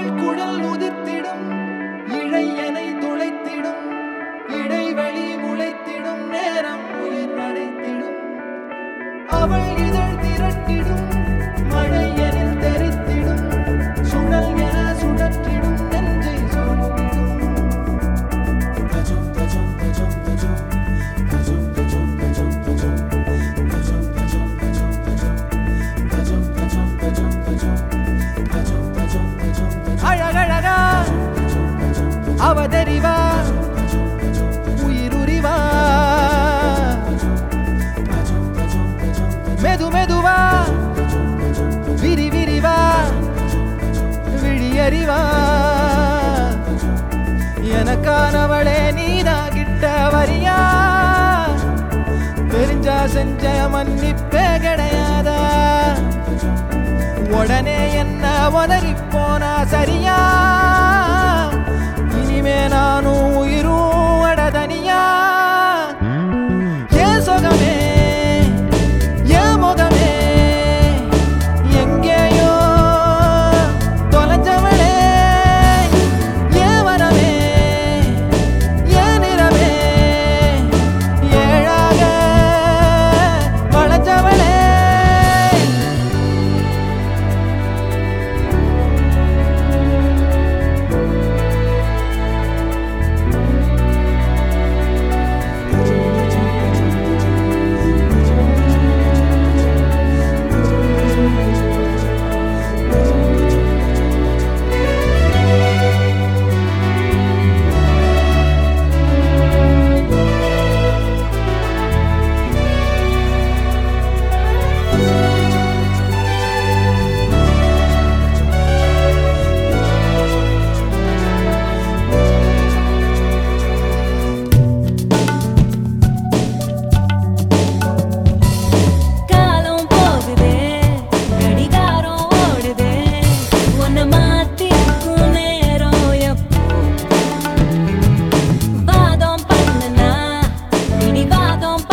அவள் குடல் உதிர்த்திடும் இழையனை துளைத்திடும் இடைவெளி முளைத்திடும் நேரம் உயிர் அடைத்திடும். அவள் மனக்கானவளே நீதான் கிட்ட வரியா? தெரிஞ்சா செஞ்ச மன்னிப்பே கிடையாதா? உடனே என்ன உதறி போனா சரியா? இனிமே நானும் உயிரும் don't